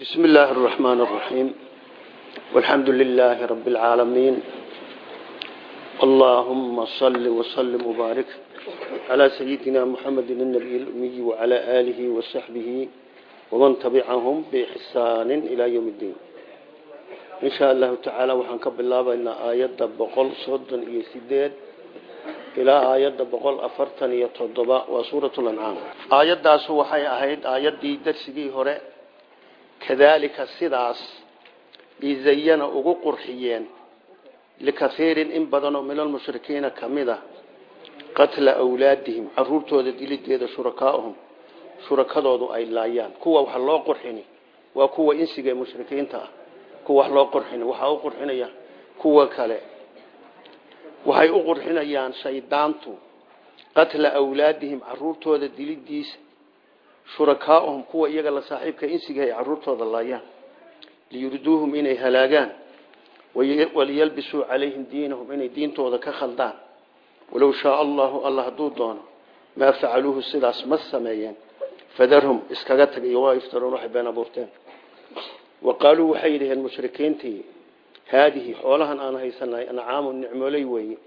بسم الله الرحمن الرحيم والحمد لله رب العالمين اللهم صل وسلم وبارك على سيدنا محمد النبي الأمي وعلى آله وصحبه ومن تبعهم بإحسان إلى يوم الدين إن شاء الله تعالى وحنكب الله بأن آيات بقول صد يسدد إلى آيات بقول أفرتن يتضباء وسورة الأنعام آيات داس وحي أهيد آيات دي درسي هراء kadaalika sidaas izayana ugu qurxiyeen likaiirin in badanoo min almushrikiina ka mid a qatla awlaadihim caruurtooda dilideeda shurakaauhum shurakadoodu ay laayaan. Kuwa wax loo qurxini waa kuwa insiga ee mushrikiinta ah. Kuwa wax loo qurxini waxaa u qurxinaya kuwa kale. Waxay u qurxinayaan shaydaantu qatla awlaadihim caruurtooda dilidiisa shurakaauhum kuwa iyaga la saaxiibka insiga ay caruurtooda laayaan liyuriduuhum inay halaagaan waliyalbisuu calayhim diinahum inay diintooda ka khaldaan. Walow shaa allahu alla hadduu doono maa facaluuhu sidaas ma sameeyeen. Fadarhum iskaga tag waa iftaroon waxay been abuurteen. Wa qaaluu waxay yidhaheen mushrikiintii haadihi xoolahan aan haysanahay ancaamu nicmooley weeye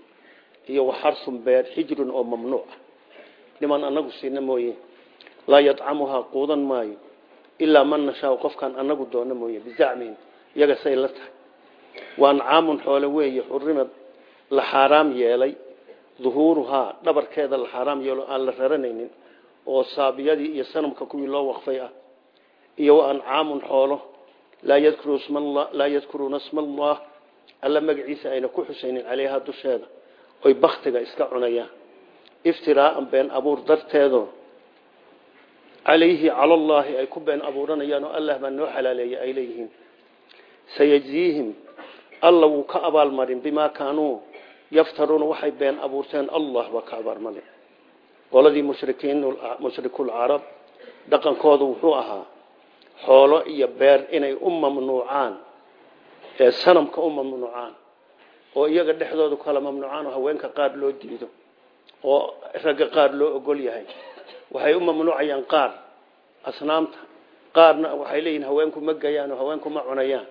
iyo waxarsun beer xijrun oo mamnuuc. Niman anagu siina mooye laa yadcamuhaa quudan maayo ilaa man nashaau qofkaan anagu doono mooye bizacmihim iyaga say la tahay. Wa ancaamun xoole weeye xurimad la xaaraam yeelay duhuuruhaa dhabarkeeda la xaaraam yeelo aan la raranaynin oo saabiyadii iyo sanamka kuwii loo waqfay ah iyo wa ancaamun xoolo laa yadkuruuna sma allah alla magaciisa ayna ku xusaynin caleyhaa dusheeda oy baktiga iska cunayaan. Iftiraaan been abuur darteedo calayhi cala allaahi ay ku been abuuranayaan oo allah baa noo xalaaleeyay ay leeyihiin. Sayajziihim alla wuu ka abaalmarin bimaa kaanuu yaftaruuna waxay been abuurteen allah baa ka abaalmarin qoladii mushrikuulcarab dhaqankoodu wuxuu ahaa xoolo iyo beer inay u mamnuucaan ee sanamka u mamnuucaan oo iyaga dhexdooda kala mamnuucaan oo haweenka qaar loo diido oo ragga qaar loo ogol yahay waxay u mamnuucayaan qaar asnaamta. Qaarna waxay leeyihiin haweenku ma gayaan oo haweenku ma cunayaan.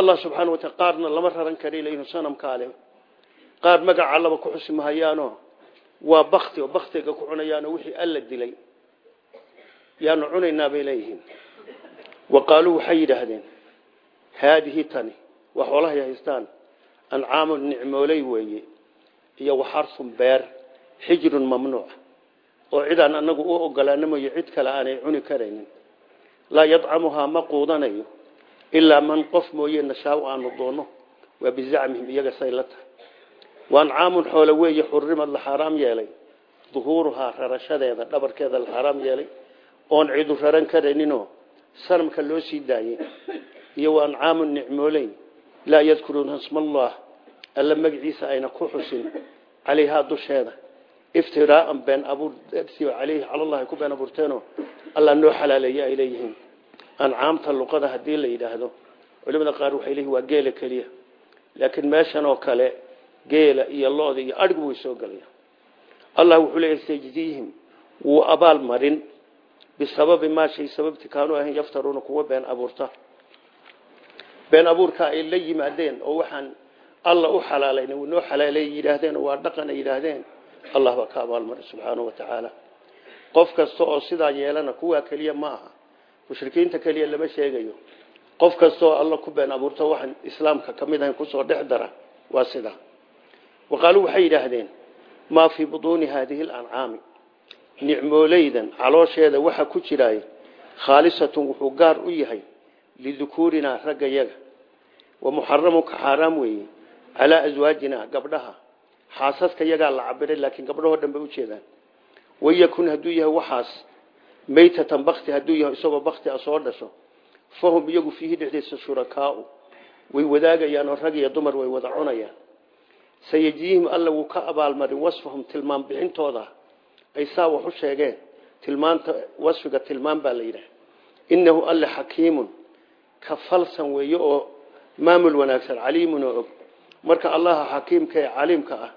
Allah subxaana wataala qaarna lama raran kara leyihin sanamkaale qaar magaca allaba ku xusi mahayaanoo waa bakti oo baktiga ku cunayaanoo wixii alla dilay. Yaanu cunaynaa bay leeyihiin. Wa qaaluu waxay yidhaahdeen haadihi tani waa xoolahay haystaan? Ancaamun nicmooley weeye iyo waxarsun beer xijrun mamnuuc oo cidaan anagu u ogolaana mooye cid kale aanay cuni karaynin. Laa yadcamuhaa ma quudanayo ilaa man qof mooye nashaau aanu doonno waa bizacmihim iyaga say la tahay. Waancaamun xoole weeye xurimad la xaaraam yeelay duhuuruhaa rarashadeeda dhabarkeeda la xaaraam yeelay oon cidu raran karayninoo sanamka loo sii daayey iyo waancaamun nicmooley laa yadkuruuna sma allah alla magaciisa ayna ku xusin calayhaa dusheeda iftiraaan been abuur aleyhi calalahi ku been abuurteenoo alla noo xalaaleeye ay leeyihiin. Ancaamta luqada haddii la yidhaahdo culimada qaar waxay leeyihiin waa geela keliya. Laakiin meeshan oo kale geela iyo looda iyo adhigu way soo gelaya allah wuxuu leeyahy sayjdiihim wuu abaal marin. Bisababi maa shay sababti kaanuu ahayn yaftaruuna kuwa been abuurta. Been abuurka ay la yimaadeen oo waxaan alla u xalaalayn uu noo allah baa ka abaalmaray subxaanahu wa tacaala qof kasta oo sidaa yeelana kuwaa keliya ma aha. Mushrikiinta keliya lama sheegayo. Qof kastaoo alla ku been abuurto waxaan islaamka ka mid ahayn ku soo dhex dara waa sidaa. Wa qaaluu waxay yidhaahdeen maa fii butuuni haadihi alancaami nicmooleydan caloosheeda waxa ku jiraay khaalisatun wuxuu gaar u yahay lidukuurinaa ragga yaga. Wa xaaraam weeye calaa aswaajina gabdhaha xaasaska yagaa la cabiray laakiin gabdhahoo dhan bay ujeedaan wayakun hadduu yahay waxaas maytatan bakti hadduu yahay isagoo bakti a soo dhasho fahum iyagu fiihi dhexdiisa shurakaau. Way wadaagayaan oo rag iyo dumar way wada cunayaan. Sayajdiihim alla wuu ka abaalmarin wasfahum tilmaam bixintooda. Ay saa wax sheegeen tilmaanta wasfiga tilmaam baa la yidhaha innahu alle xakiimun ka falsan weeye oo maamul wanaagsan caliimun oo og. Marka allaha xakiimka ee caliimka ah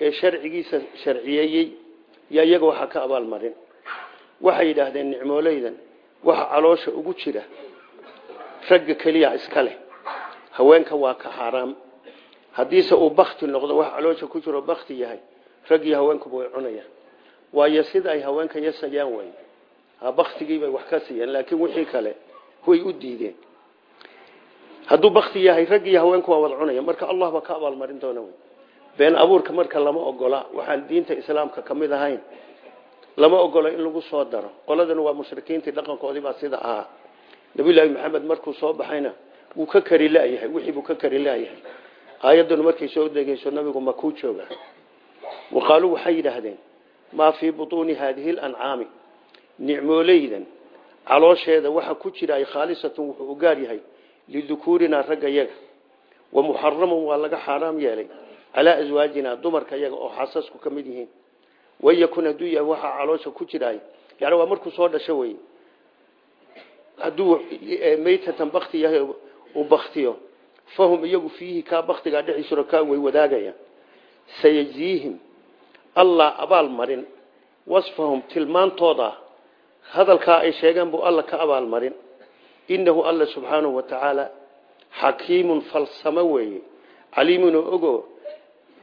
ee sharcigiisa sharciyeeyey yaa iyaga waxaa ka abaalmarin waxay yidhaahdeen nicmooleydan waxa caloosha ugu jira ragga keliya iska leh. Haweenka waa ka xaaraam. Haddiise uu bakti noqdo wax caloosha ku jiro bakti yahay rag iyo haweenkuba way cunayaan. Waayo sida ay haweenka yasayaan way. Baktigiibay wax ka siiyeen laakiin wixii kale way u diideen. Hadduu bakti yahay rag iyo haweenku waa wada cunaya marka allah baa ka abaalmarin doona wey been abuurka marka lama ogola waxaan diinta islaamka ka mid ahayn. Lama ogola in lagu soo daro. Qoladan waa mushrikiintii dhaqankoodii baa sida ahaa. Nabiyullaahi maxamed markuu soo baxayna wuu ka kari laayahay wixii buu ka kari laayahay. Aayadanu markay soo degeyso nabigu makuu jooga waqaaluu waxay yidhaahdeen maa fii butuuni haadihi lancaami nicmooleydan caloosheeda waxa ku jira ay khaalisatun wuxuu u gaar yahay lidukuurinaa ragga yaga. Wa muxaraman waa laga xaaraam yeelay calaa aswaajina dumarka yaga oo xasasku ka mid yihiin. Wayakun hadduu yahay waxaa caloosha ku jiraay. Yani waa markuu soo dhasho wey hadduu maytatan bakti yahay uu baktiyo fahum iyagu fiihi kaa baktigaa dhexi shurakaan way wadaagayaan. Sayajziihim allah abaal marin. Wasfahum tilmaantooda hadalkaa ay sheegeen buu alla ka abaal marin. Alla subxaanahu wa tacaala falsamo weeye. Caliimun oo ogo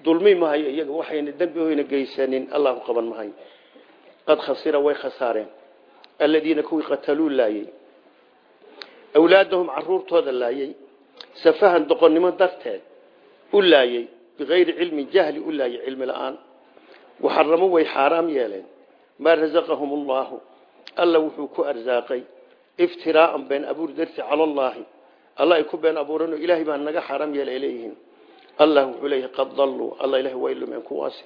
dulmi mahayo iyaga waxayna dembi hoyna geysanin. Allahu qaban mahayo qad khasira way khasaareen. Aladiina kuwii qataluu laayey awlaadahum caruurtooda laayey safahan doqonnimo darteed u laayey bikayri cilmin jahli u laayey cilmi la'aan. Waxaramo way xaaraam yeeleen. Maa rasaqahum allaahu alla wuxuu ku arsaaqay. Iftiraaan been abuur darti cala allaahi alla ay ku been abuuranoo ilaahay baa naga xaaraam yeela ay leeyihiin allah wuxuu leeyahay qad dalluu alla ilahay way lumeen kuwaasi.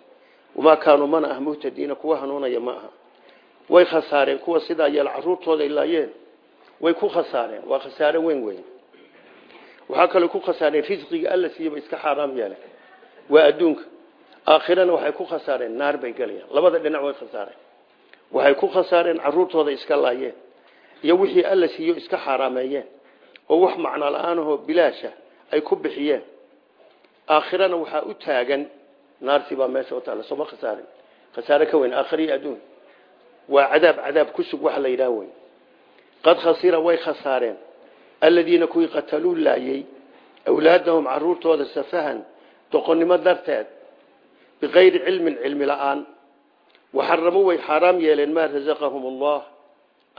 Wamaa kaanuu mana ah muhtadiina kuwa hanuunaya ma aha. Way khasaareen kuwa sidaa yeel caruurtooday laayeen way ku khasaareen. Waa khasaare weyn weyn. Waxaa kaloo ku khasaareen risqiga alla siiyaba iska xaaraam yeelen waa adduunka. Aakhirana waxay ku khasaareen naar bay gelayaan labada dhinac way khasaareen. Waxay ku khasaareen caruurtooda iska laayeen. Iyo wixii alla siiyo iska xaaraameeyeen. Oo wax macno la'aanahoo bilaasha aakhirana waxaa u taagan naartii baa meesha u taalla sooma khasaarin khasaare. Ka weyn aakhiriyo adduun. Waa cadaab cadaab ku sug waxa la yidhaha wey qad khasira way khasaareen. Aladiina kuwii qataluu laayey awlaadahum caruurtooda safahan doqonnimo darteed bikayri cilmin cilmi la'aan. Waxaramo way xaaraam yeeleen maa rasaqahum allah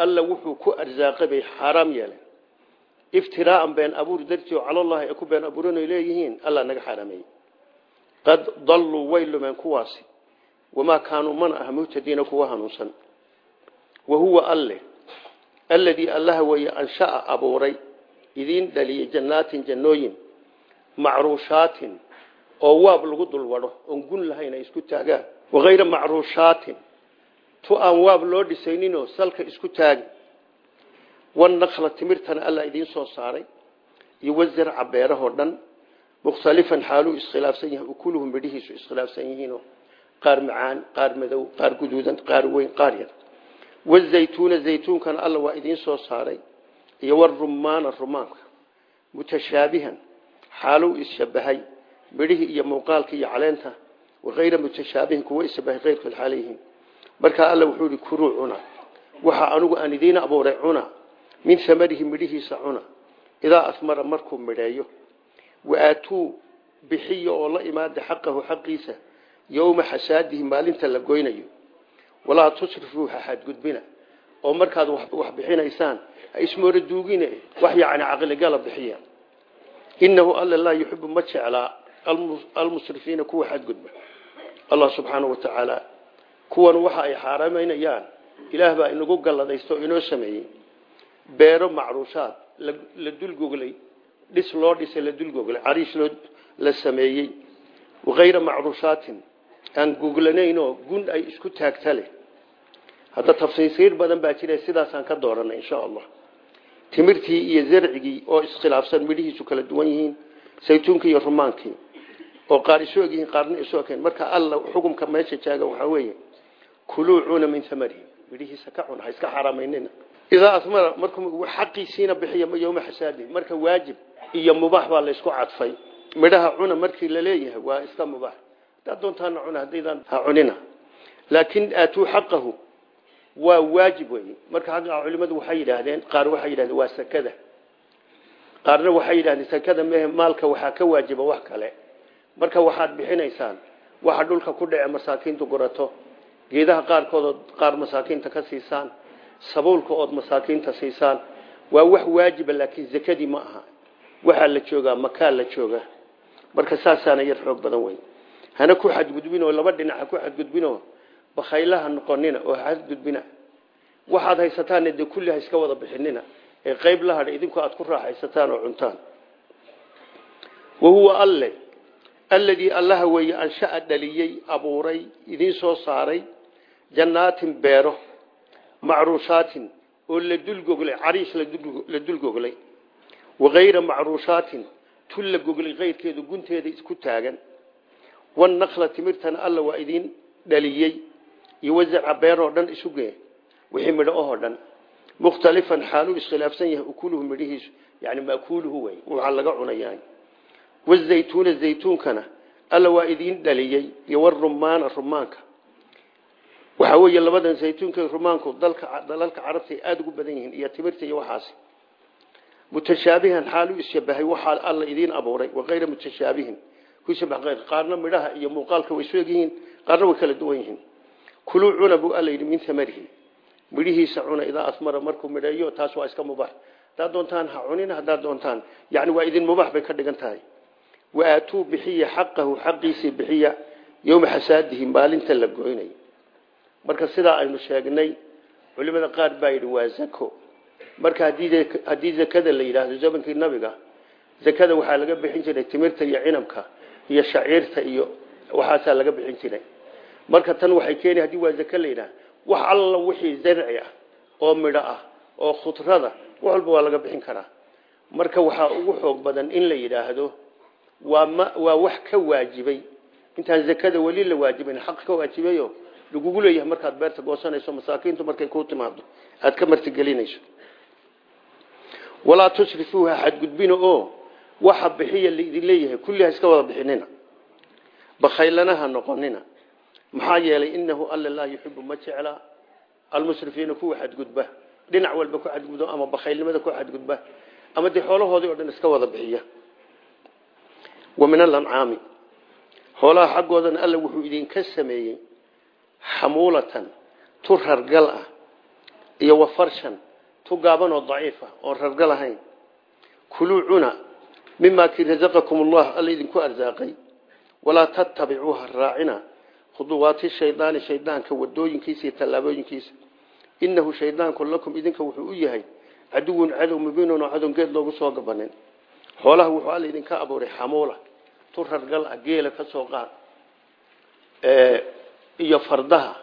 alla wuxuu ku arsaaqay bay xaaraam yeeleen iftiraaan been abuur dartii oo calallahi ay ku been abuuranoy leeyihiin alla naga xaaraameeyey qad dalluu way lumeen kuwaasi wamaa kaanuu mana ah muhtadiina kuwa hanuunsan. Wa huwa alle alladii allaha weeye ansha'a abuuray idiin dhaliyey jannaatin jannooyin macruushaatin oo waab lagu dul wadho oon gun lahayn ay isku taagaan. Wakayra macruushaatin tu aan waab loo dhisayninoo salka isku taagi wanakla timirtana alla idiin soo saaray iyo wazarca beerahoo dhan mukhtalifan xaaluu iskhilaafsan yahay ukuluhu midhihiisu iskhilaafsan yihiinoo qaar macaan qaar madow qaar guduudan qaar weyn qaar yar. Wazaytuuna zaytuunkana alla waa idiin soo saaray iyo warumaana rumaanka mutashaabihan xaaluu isshabahay midhihii iyo muuqaalka iyo caleenta wakayra mutashaabihin kuwa ishabahay keyrkood xaalayihiin markaa alla wuxuu ihi kuruu waxa anugu aan idiin abuuray cuna min amarihi midhihiisa cuna. Idaa asmara markuu midheeyo waaatuu bixiya oo la imaada xaqahu xaqiisa yowma xasaadihi maalinta la goynayo. Walaa tusrifuu ha xadgudbina oo markaad wax bixinaysaan ha ismoora duugine wax yacni caqligala bixiya. Inahu alla laa yuxibu ma jeclaa almusrifiina kuwa xadgudba allah subxaanau wa tacaala kuwan waxa ay xaaraamaynayaan ilaah baa inagu galladaysto inoo sameeyey beero macruushaad. La dulgoglay dhis loo dhisay la dulgoglay cariish loo la sameeyey. Wakayra macruushaatin aan goglanaynoo gun ay isku taagta leh hadda badan baa jira sidaasaan ka dooranay insha allah. Timirtii iyo zarcigii oo iskhilaafsan midhihiisu kala duwan yihiin saytuunkii iyo rumaankii. Oo qaar isu eg yihiin qaarna ekayn marka alla xukumka meesha jaaga waxaa weeye kuluu cuna min amarihi midhihiisa ka cuna ha iska xaaraamaynina idaa asmara markuu xaqiisiina bixiya yowma xasaadi marka waajib iyo mubaax baa laysku cadfay. Midhaha cuna markii la leeyahay waa iska mubaax. Hadaad doontaana cuna haddaydaan ha cunina. Laakin aatuu xaqahu waa waajib wey marka xagga culimadu waxay yidhaahdeen qaar waxay yidhahdeen waa sakada. Qaarna waxay yidhahdeen sakada mehe maalka waxaa ka waajiba wax kale. Marka waxaad bixinaysaan waxa dhulka ku dhace masaakiintu gurato. Geedaha qaarkood qaar masaakiinta ka siisaan sabuulka ood masaakiinta siisaan waa wax waajiba laakiin zakadii ma aha. Waxaa la joogaa makaa la jooga marka saasaana yar xoog badan wey hana ku xadgudbinoo laba dhinac ha ku xadgudbinoo bakhaylaha noqonina oo xadgudbina. Waxaad haysataanna dee kulli iska wada bixinina. Ee qayb la hadha idinku aad ku raaxaysataan oo cuntaan. Wa alle alladii allaha weeye ansha'a dhaliyey abuuray idiin soo saaray jannaatin beero macruushaatin oo la dulgoglay cariish la dulgoglay wakayra macruushaatin tun la goglay kayrkeedu gunteeda isku taagan wanakla timirtana alla waa idiin dhaliyey iyo wazaca beeroo dhan isugee wixii midho ohoo dhan. Mukhtalifan xaaluu iskhilaafsan yahay ukuluhu midhihiisu yani makuuluhu wey waxaa laga cunayaa. Wazaytuuna zaytuunkana alla waa idiin dhaliyey waxaa weeye labadan zaytuunka rumaanku dalka dalalka carabtay aada ugu badan yihiin iyo timirta iyo waxaasi. Mutashaabihan xaaluu isshabahay waxaa alla idiin abuuray wakayra mutashaabihin. Kushabah ayr qaarna midhaha iyo muuqaalka way isweeg yihiin qaarna way kala duwan yihiin. Kuluu cuna buu alla yidhi min amarihi midhihiisa cuna idaa asmara markuu midheeyo taas waa iska mubax. Haddaad doontaan ha cunin haddaad doontaan. Yani waa idin mubax bay ka dhigan tahay. Waatuu bixiya xaqahu xaqiisii bixiya yowma xasaadihi maalinta la goynay marka sidaa aynu sheegnay culimada qaar baa yidhi waa zako marka haddii zakada la yidhaahdo zamankii nabiga zakada waxaa laga bixin jiray timirta iyo cinabka iyo shaciirta iyo waxaasaa laga bixin jiray. Marka tan waxay keeni haddii waa zake la yidhaah wax alla wixii zarci ah oo midho ah oo khudrada wax walba waa laga bixin karaa. Marka waxaa ugu xoog badan in la yidhaahdo waa wax ka waajibay. Intaan zakada weli la waajibin xaq ka waajibayo lagugu leeyahay markaad beerta goosanayso masaakiintu markay ku timaado aad ka martigelinayso. Walaa tusrifuuha xadgudbina oo waxa bixiya laidin leeyahay kulliha iska wada bixinina. Bakhaylanaha noqonina. Maxaa yeelay inahu alla laa yuxibu ma jecla. Almusrifiina kuwa dhinac walba ku xadgudbo ama bakhaylnimada ku xadgudba ama dee xoolahoodii oo dhan iska wada bixiya. Wa min alancaami xoolaha xaggoodana alla wuxuu idinka sameeyey xamuulatan tu rargal ah iyo wafarshan tu gaaban oo daciif ah oon rargal ahayn. Kuluu cuna mimaa kii rasaqakum allah alla idinku arsaaqay walaa tattabicuuha raacina khuduwaati shaydaani shaydaanka wadooyinkiisa iyo tallaabooyinkiisa. Inahu shaydaanku lakum idinka wuxuu u yahay caduwun cadow mubiinun oo cadon geed loogu soo gabanin. Xoolaha wuxuu alla idinka abuuray xamuula tu rargal ah geela ka soo qaad iyo fardaha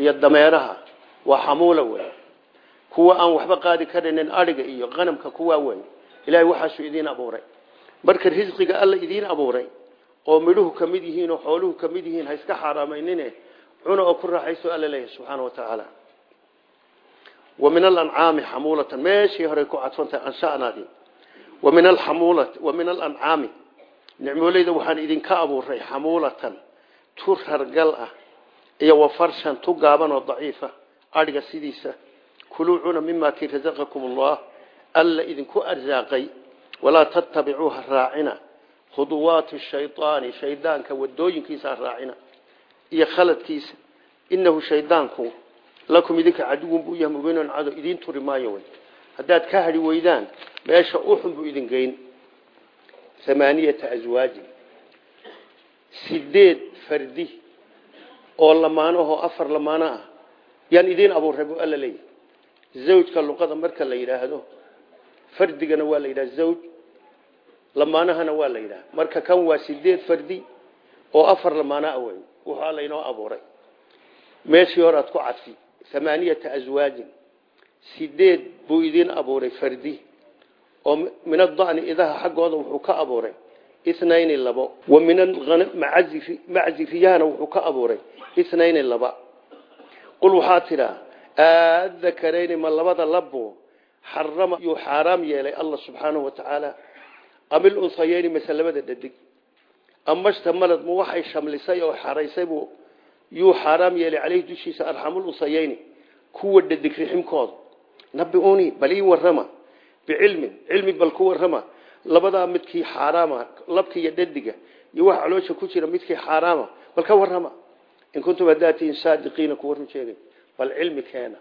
iyo dameeraha waa xamuula wey kuwa aan waxba qaadi karaynin adhiga iyo qanamka kuwaa wey ilaahay waxaasuu idiin abuuray. Marka risqiga alla idiin abuuray oo midhuhu ka mid yihiin oo xooluhu ka mid yihiin ha iska xaaraameynine cuna oo ku raaxayso alla leeyahay subxaana wa tacaala wa min alancaami xamuulatan meeshii horey ku cadfantahay anshanaadii wa min alxamuulati wa min alancaami nicmooleyda waxaan idinka abuuray xamuulatan tu rargal ah iyo wafarshan tu gaaban oo daciifa. Adhiga sidiisa kuluu cuna mimaa kii rasaqakum allah alla idinku arsaaqay walaa tattabicuuha raacina. Khuduwaati shaydaani shaydaanka wadooyinkiisa raacina. Iyo khaladkiisa inahu shaydaanku lakum idinka caduwun buu yahay mubiinan cado idiin turi maayo wey. Haddaad ka hadhi weydaan meesha uxun buu idin geyn. Amaaniyata aswaajin sideed fardi oo lamaanahoo afar lamaano ah yaan idiin abuurray buu alla leeyahy zawjka luqada marka la yidhaahdo fardigana waa la yidhaha zawj lamaanahana waa la yidhaha. Marka kan waa sideed fardi oo afar lamaano ah wey wuxuu alla inoo abuuray. Meeshii hore aad ku cadfi amaaniyata aswaajin sideed buu idiin abuuray fardi. Oo min adani idaha xaggooda wuxuu ka abuuray inayni labo wa min macziriyahana wuxuu ka abuuray inayni laba qul waxaa tidhaa aadakarayni ma labada labo xarama yuu xaaraam yeelay allah subxaanahu wa tacaala? Amil unsayeyni mase labada dhadig? Ama shtamalad ma waxay shamlisay oo xaraysay buu yuu xaaraam yeelay caleyhi dushiisa arxamul unsayeyni kuwa dhadig riximkooda nabiuni bal ii warrama. Bicilmin cilmi bal ku warrama labadaa midkii xaaraama labka iyo iyo wax caloosha ku jira midkii xaaraama. Bal ka warrama in kuntum haddaatihin saadiqiina kuwa run sheegay bal cilmi keena.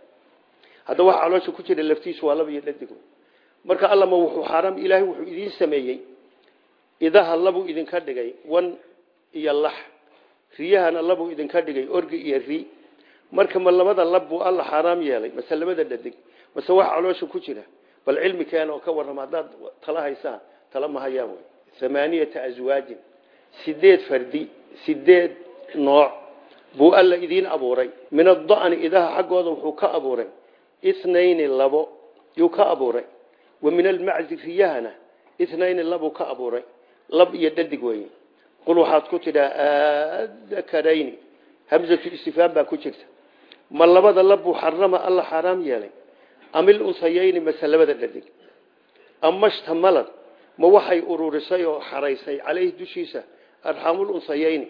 Hadda wax caloosha ku jira laftiisu waa laba iyo dhadigu marka allama wuxuu xaaraam ilaahay wuxuu idiin sameeyey idaha labuu idinka dhigay wan iyo lax. Riyahana labuu idinka dhigay orgi iyo ri. Marka ma labada lab alla xaaraam yeelay mase labada dhadig mase wax caloosha ku jira bal cilmi keena oo ka warrama. Haddaad tala tala ma hayaan wey amaaniyata aswaajin sideed fardi sideed nooc buu alla idiin abuuray. Min ada'ni idaha xaggooda wuxuu ka abuuray. Ithnayni labo yuu ka abuuray. Wa min almaczi riyahana ithnayni labuu ka abuuray. Lab iyo dhadig weeye. Qul waxaad ku tidhaa adakarayni hamzatu istifhaam baa ku jirta. Ma labada labbuu xarama alla xaaraam yeelay. Amil unsayayni mase labada dhadig. Ama shtamalad ma waxay ururisay oo xaraysay caleyhi dushiisa arxaamul unsayayni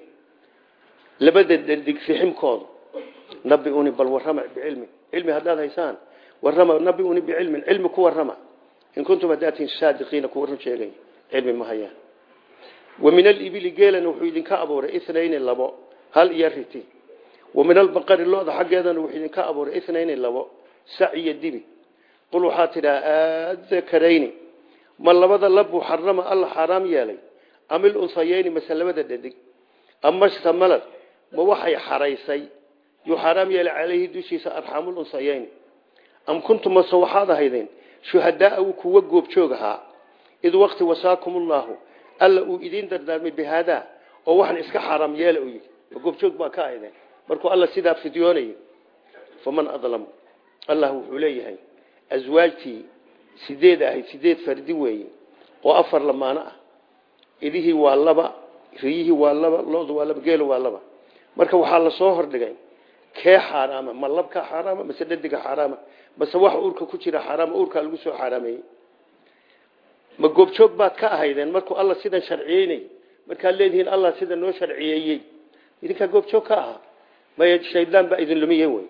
labada dhadig riximkooda nabiuni bal warrama bicilmi cilmi haddaad haysaan warrama nabiuni bicilmin cilmi ku warrama. In kuntum hadaatiin saadiqiina kuwa run sheegay cilmi ma hayaan. Wa min alibili geelana wuxuu idinka abuuray ithnayni labo hal iyo riti. Wa min albaqari lo-da xaggeedana wuxuu idinka abuuray ithnayni labo sac iyo dibi. Qul waxaa tidhaa adakarayni ma labada labbuu xarama alla xaaraam yeelay. Amil unsayayni mase labada dhadig. Ama shtamalad ma waxay xaraysay. Yuu xaaraam yeelay caleyhi dushiisa arxaamul unsayayni. Am kuntum mase waxaad ahaydeen shuhadaa uu kuwa goobjoog ahaa id waqti wasaakum ullahu alla uu idiin dardaarmay bihaadaa oo waxaan iska xaaraam yeela u ma goobjoog baa ka ahaydeen. Markuu alla sidaa fidyoonayay faman adlamu allah wuxuu leeyahay aswaajtii sideed ahayd sideed fardi weeye. Oo afar lamaano ah. Idihii waa laba riyihii waa laba lodu waa laba geelu waa laba. Marka waxaa la soo hordhigay kee xaaraama? Ma labka xaaraama? Mase dhadiga xaaraama? Mase wax uurka ku jira xaaraama? Uurkaa lagu soo xaaraameeyey ma goobjoog baad ka ahaydeen? Markuu alla sidan sharciyeynay markaad leedihiin allah sida noo sharciyeeyey. Idinkaa goobjoog ka ahaa. Maya shaydaan baa idin lumiye wey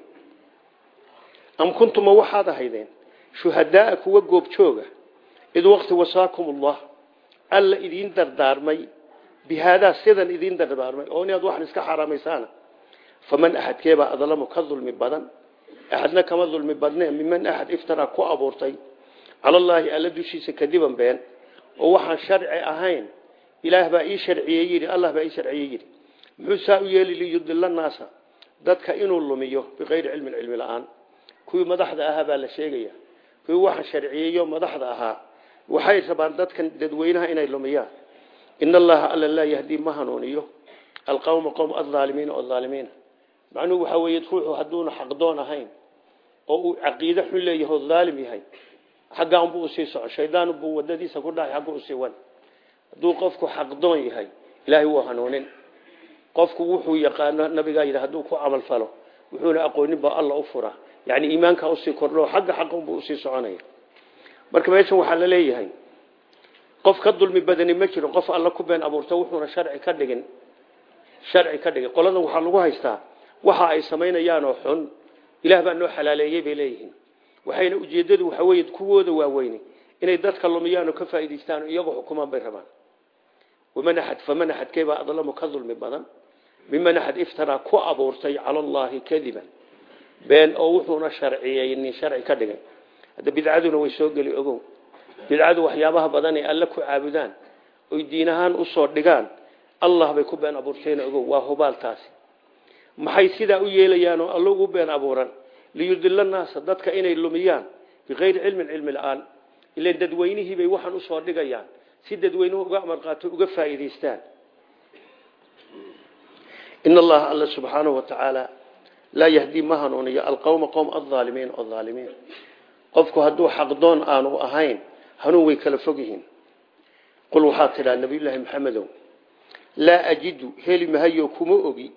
am kuntuma waxaad ahaydeen shuhadaaa kuwa goobjooga. Id waqti wasaakum ullah alla idiin dardaarmay. Bihaadaa sidan idiin dardaarmay. Oo inaad waxan iska xaaraamaysaan faman axadkeebaa adlamu ka dulmi badan. Axadna kama dulmi badne miman axad iftaraa ku abuurtay. Cala allaahi alla dushiisa kadiban been. Oo waxaan sharci ahayn. Ilaah baa ii sharciyey yidhi allah baa ii sharciyey yidhi. Muxuu saa u yeeli liyudila naasa? Dadka inuu lumiyo bikayri cilmin cilmi la'aan. Kuwii kuwii waxaan sharciyeeyo madaxda ahaa. Waxay rabaan dadkan dadweynaha inay lumiyaan in allaha alla laa yahdii ma hanuuniyo. Alqawma qowm aaalimiina oo aalimiina macnuhu waxaa weeye ruuxu hadduuna xaqdoon ahayn oo uu caqiide xun leeyahay oo aalim yahay. Xaggaan buu u sii soco shaydaan buu wadadiisa ku dhahay xaggu u sii wan. Hadduu qofku xaqdoon yahay ilaahay wuu hanuunin. Qofku wuxuu yaqaano nabigaa yidhi hadduu ku camal falo wuxuuna aqoonin baa alla u fura yani iimaankaa u sii kordho xagga xaqunbuu u sii soconaya. Marka meeshan waxaa la leeyahay qof ka dulmi badani ma jiro qof alla ku been abuurto wuxuuna sharci ka dhigin sharci ka dhigin. Qoladan waxaa lagu haystaa waxa ay samaynayaanoo xun. Ilaah baa noo xalaaleeyey bay leeyihiin. Waxayna ujeedadu waxa weeye kuwooda waaweyne inay dadka lumiyaan oo ka faa'iidaystaan iyagoo xukumaan bay rabaan. Waman axad faman adlamu axad iftaraa ku abuurtay cala been oo wuxuuna sharciyeynin sharci ka dhigay. Hadda bidcaduna way soo geli ogow. Bidcadu waxyaabaha badan ee alle ku caabudaan oy diin ahaan u soo dhigaan allah bay ku been abuurteen ogow waa hubaaltaasi maxay sidaa u yeelayaan oo alle ugu been abuuran? Liyudila naasa dadka inay lumiyaan bikayri cilmin cilmi la'aan. Ilan dadweynihiibay waxaan u soo dhigayaan si dadweynuhu uga amar qaato uga faa'iidaystaan. In allaha alla subxaanahu watacaala laa yahdii ma hanuuniyo. Alqowma qowm aaalimiin oo aalimiin qofku hadduu xaqdoon aanu ahayn hanuun way kala fog yihiin. Qul waxaa tidhaa nabiyullaahi maxamedow laa ajidu heli mahayo kuma ogi.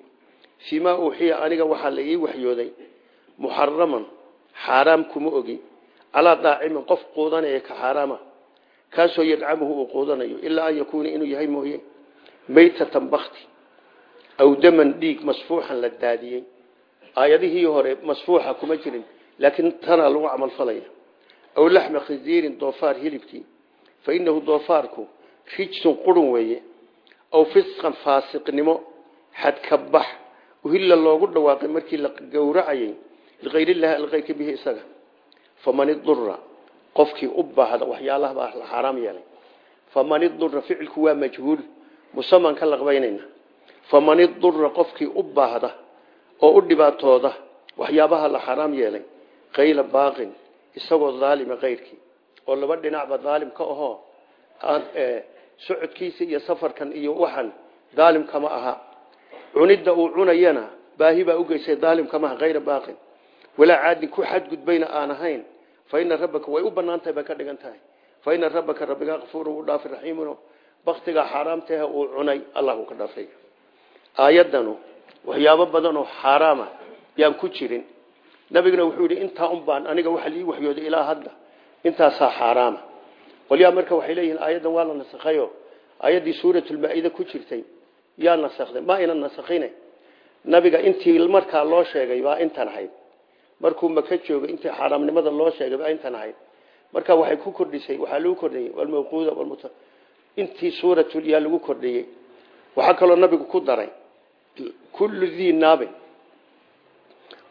Fii maa uuxiya aniga waxaa la ii waxyooday. Muxaraman xaaraam kuma ogi. Calaa daacimin qof quudanaya ka xaaraama. Kaasoo yadcamuhu uu quudanayo ilaa an yakuuna inuu yahay mooye. Maytatan bakti aw daman dhiig masfuuxan la daadiyey aayadihii hore masfuuxa kuma jirin laakiin tanaa lagu camalfalaya aw laxma khinziirin doofaar hilibkii. Fa inahu doofaarku rijsun qurun weeye aw fisqan faasiqnimo xadkabax uhilla loogu dhawaaqay markii la gowracayay likayrillahi alkayrka bihi isaga. Faman idura qofkii u baahda waxyaalaha baa la xaaraam yeelay. Faman idura ficilku waa majhuul musaman ka laqbaynayna faman idura qofkii u baahda oo u dhibaatooda waxyaabaha la xaaraam yeelay kayla baaqin isagoo daalima kayrkii oo laba dhinacba daalim ka ahoo socodkiisa iyo safarkan iyo waxan daalim kama aha. Cunidda uu cunayana baahi baa ugeysay daalim kama aha kayra baaqin. Walaa caadin ku xadgudbayna aan ahayn. Fa ina rabbaka way u bannaan tahay bay ka dhigan tahay. Fa ina rabbaka rabbigaa kafuurun u dhaafi raxiimun baktigaa xaaraamtahe uu cunay allah uu ka dhaafay. Aayaddanu waxyaabo badan oo xaaraama yaan ku jirin. Nabiguna wuxuu yidhi intaa un aniga waxa lii waxyooday ilaa hadda. Intaasaa xaaraama qolyaa marka waxay leeyihiin aayaddan waa la nasakhayo. Aayaddii suuratulmaa-ida ku jirtay yaa nasakday ma aynan nasakhine nabiga intii markaa loo sheegay baa intan ahayd markuu maka joogay intii xaaraamnimada loo sheegay baa intan ahayd marka waxay ku kordhisay waxaa lagu kordhiyey walmawquuda walmut intii suuratul yaa lagu kordhiyey. Waxaa kaloo nabigu ku daray kullu dii naabin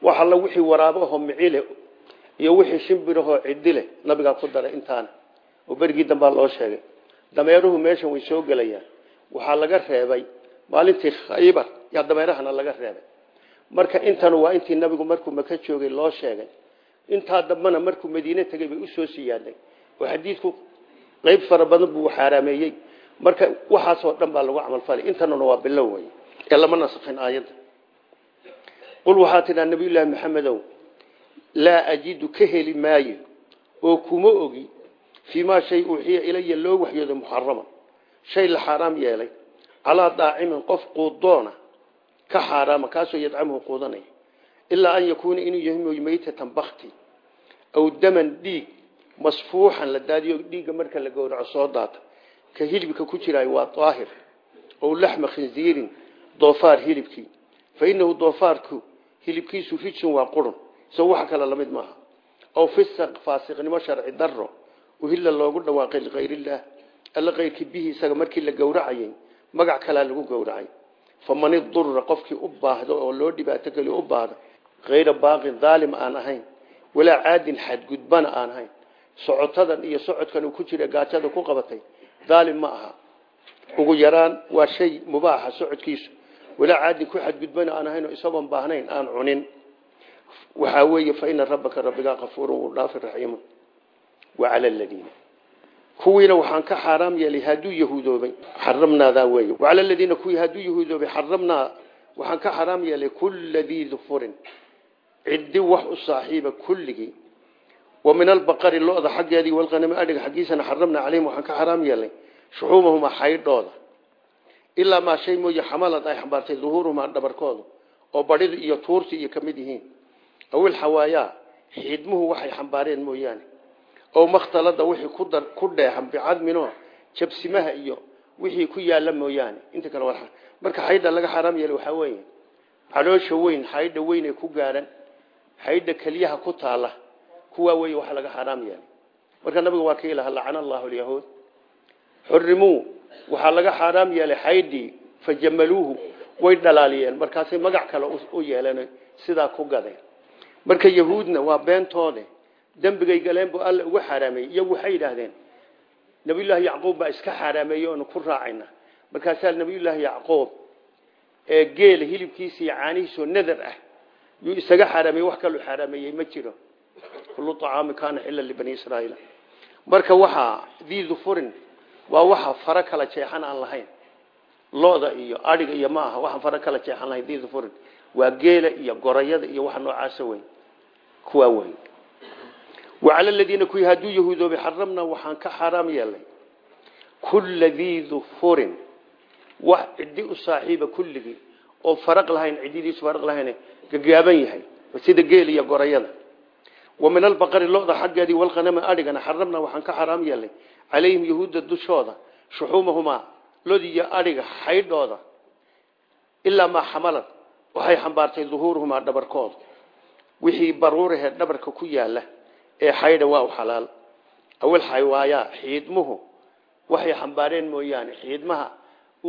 wax alla wixii waraabahoo micile iyo wixii shimbirahoo cidile nabigaa ku daray intaana. Oo berigii dambaa loo sheegay. Dameeruhu meeshan way soo gelayaan. Waxaa laga reebay maalintii khaybar yaa dameerahana laga reebay. Marka intanu waa intii nabigu markuu maka joogay loo sheegay. Intaa dambana markuu madiine tegay bay u soo siyaadnay oo xadiidku qeyb fara badan buu xaaraameeyey. Marka waxaasoo dhan baa lagu camalfalay. Intanuna waa bilow wey ee lama nasakhin aayadda qul waxaa tidhaa nabiyullaahi maxamedow laa ajidu ka heli maayo oo kuma ogi fii maa shay uuxiya ilaya loo waxyooday muxaraman shay la xaaraam yeelay calaa daacimin qof quudoona ka xaaraama kaasoo yadcamuhu quudanaya. Ilaa an yakuuna inuu yahay mooy maytatan bakti aw daman dhiig masfuuxan la daadiyo dhiigga marka la gowraco soo daata. Ka hilibka ku jiraay waa daahir ow laxma khinziirin doofaar hilibkii. Fa inahu doofaarku hilibkiisu rijsun waa qurun. Isagoo wax kale la mid maaha. Aw fisaq faasiqnimo sharci daro uhilla loogu dhawaaqay likayrillaah alla kayrkii bihi isaga markii la gowracayay magac kalaa lagu gowracay. Faman idura qofkii u baahdo oo loo dhibaato geliyo u baahdo kayra baaqin daalim aan ahayn walaa caadin xadgudbana aan ahayn. Socotadan iyo socodkan uu ku jira gaajada ku qabatay daalim ma aha. Ugu yaraan waa shay mubaaxa socodkiisu walaa caadin ku xadgudbana aan ahayn oo isagoon baahnayn aan cunin. Waxaa weeye fa ina rabbaka rabbigaa kafuurun wuu dhaafi raxiimun. Wacala aladiina kuwiina waxaan ka xaaraam yeelay hadduu yahuudoobay xaramnaadaa weeye. Wacala aladiina kuwii hadduu yahuudoobay xaramnaa. Waxaan ka xaaraam yeelay kulla dii dufurin. Ciddi wax u saaxiiba kulligii. Wa min albaqari lo-da xaggeedii walqanami adhiga xaggiisana xaramnaa calayhim waxaan ka xaaraam yeelay shuxuumahuma xaydhooda ilaa maa shay mooye xamalad ay xambaartay duhuuruhumaa dhabarkooda oo badhida iyo tuurta iyo ka mid yihiin awil xawaayaa xiidmuhu waxay xambaareen mooyaane oo makhtalada wixii ku dar ku dheexan bicadmino jabsimaha iyo wixii ku yaalla mooyaane inta kale waa marka xaydha laga xaraam yeelay waxaa weeye caloosha weyn xaydha weyn ku gaadhan xaydha keliyaha ku taala kuwaa weeye waxa laga xaraam yeelay marka nabiga waa ka ilaha lacana allahu alyahuud xurimuu waxaa laga xaaraam yeelay xaydhii fajamaluuhu way dhalaaliyeen. Markaasay magac kale u yeeleen sidaa ku gadeen marka yahuudna waa beentoode dembigay galeen buu alla uga xaaraameeyey iyagu waxay yidhaahdeen nabiyullaahi yacquub baa iska xaaraameeyey oonu ku raacayna. Markaasaa nabiyullaahi yacquub ee geela hilibkiisa iyo caanihiisoo nadar ah yuu isaga xaaraameeyey wax kaluu xaaraameeyey ma jiro. Kullu acaami kaana xilla libani israa'iil. Marka waxaa dii dufurin waa waxa fara kala jeexan aan lahayn. Looda iyo adhiga iyo ma aha waxaan fara kala jeexan lahayn dii dufurin waa geela iyo gorayada iyo waxa noocaasa weyn. Kuwaa weyn. Wacala aladiina kuwii hadduu yahuudoobay xaramnaa waxaan ka xaaraam yeelnay. Kulla dii dufurin wax ciddi u saaxiiba kulligii. Oo faraq lahayn ciddidiisu faraq lahayn gagaaban yahay. Sida geel iyo gorayada wa min albaqari loda xaggeedii walqanama adhigana xaramnaa waxaan ka xaaraam yeelnay calayhim yahuudda dushooda shuxuumahumaa lodi iyo adhiga xaydhooda ilaa maa xamalad waxay xambaartay duhuuruhumaa dhabarkooda wixii baruurahe dhabarka ku yaalla ee xaydha waa u xalaal. Awil xaywaayaa xiidmuhu waxay xambaareen mooyaane xiidmaha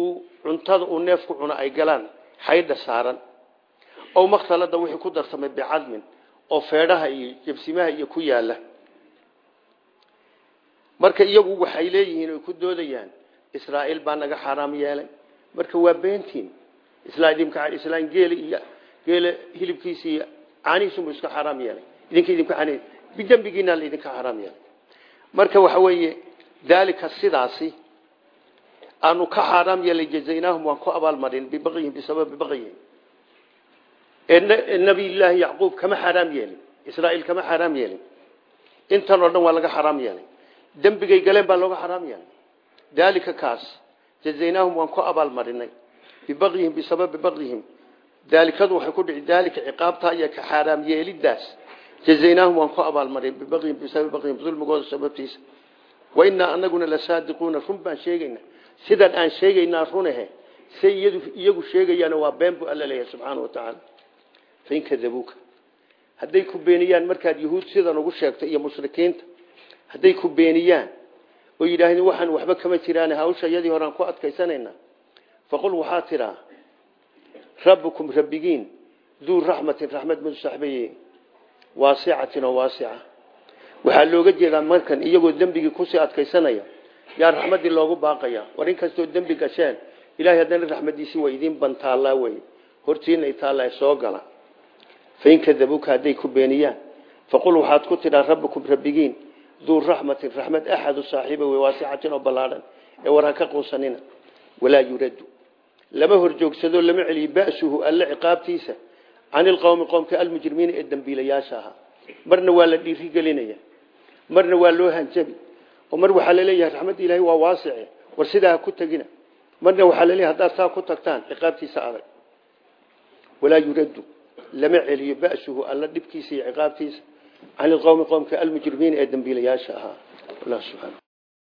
uu cuntada uu neefku cuno ay galaan xaydha saaran. Ow oo feedhaha iyo jabsimaha iyo ku yaalla marka iyagu waxay leeyihiin oy ku doodayaan israa'iil baa naga xaaraam yeelay. Marka waa beentiin islaan geel iyo geele hilibkiisa iyo caanihiisunbu iska yeelay. Idinka idinku an bidembigiina laidinka xaaraam yeelay. Marka waxa weeye daalika sidaasi aanu ka xaaraam yeelay jazaynaahum waan ku abaalmarin bibaqyihim bisababi baqyihim nabiyllaahi yacquub kama xaaraam yeelin israa'iil kama xaaraam yeelin. Intan oo dhan waa laga xaaraam yeelay dembigay galeen baa looga xaaraam yeelay daalika kaas jazaynaahum waan ku abaalmarinay bibaqyihim bisababi baqyihim daalikadu waxay ku dhici daalika ciqaabtaa iyo ka xaaraam yeelidaas jazaynaahum waan ku abaalmarin bibaqyihim bisababi baqyihim dulmigooda sababtiisa. Wainaa anaguna lasaadiquuna run baan sheegaynaa. Sidan aan sheegaynaa runahe say iyagu sheegayaan waa been buu wa fain kadabuuka hadday ku beeniyaan markaad yahuud sidan ugu sheegto iyo mushrikiinta hadday ku beeniyaan oo yidhaahdeen waxaan waxba kama jiraan hawsha iyadii horaan ku adkaysanaynaa. Faqul waxaa tidhaa rabbukum rabbigiin duu raxmatin raxmad madu saxbaye waasicatin oo waasica. Waxaa looga jeedaa markan iyagoo dembigii ku sii adkaysanaya yaa raxmaddii loogu baaqaya. War in kastoo dembi gasheen ilahay haddana gala fain kadabuuka hadday ku beeniyaan faqul waxaad ku tidhaa rabbukum rabbigiin duu raxmatin raxmad axadu saaxiiba wey waasicatin oo ballaadhan ee war ha ka quusanina walaa yuraddu lama horjoogsado lama celiyo ba'suhu alle ciqaabtiisa can ilqowmi qowmka almujrimiina ee dembiilayaasha ahaa marna waa la dhiirigelinaya marna waa loo hanjabi oo mar waxaa la leeyahay raxmadda ilaahay waa waasice war sidaa ha ku tegina marna waxaa la leeyahay haddaad saa ku tagtaan ciqaabtiisa adag walaa yuraddu lama celiyo ba'suhu alla dhibkiisa iyo ciqaabtiisa can ilqowmi qowmka almujrimiina ee dembiilayaasha ahaa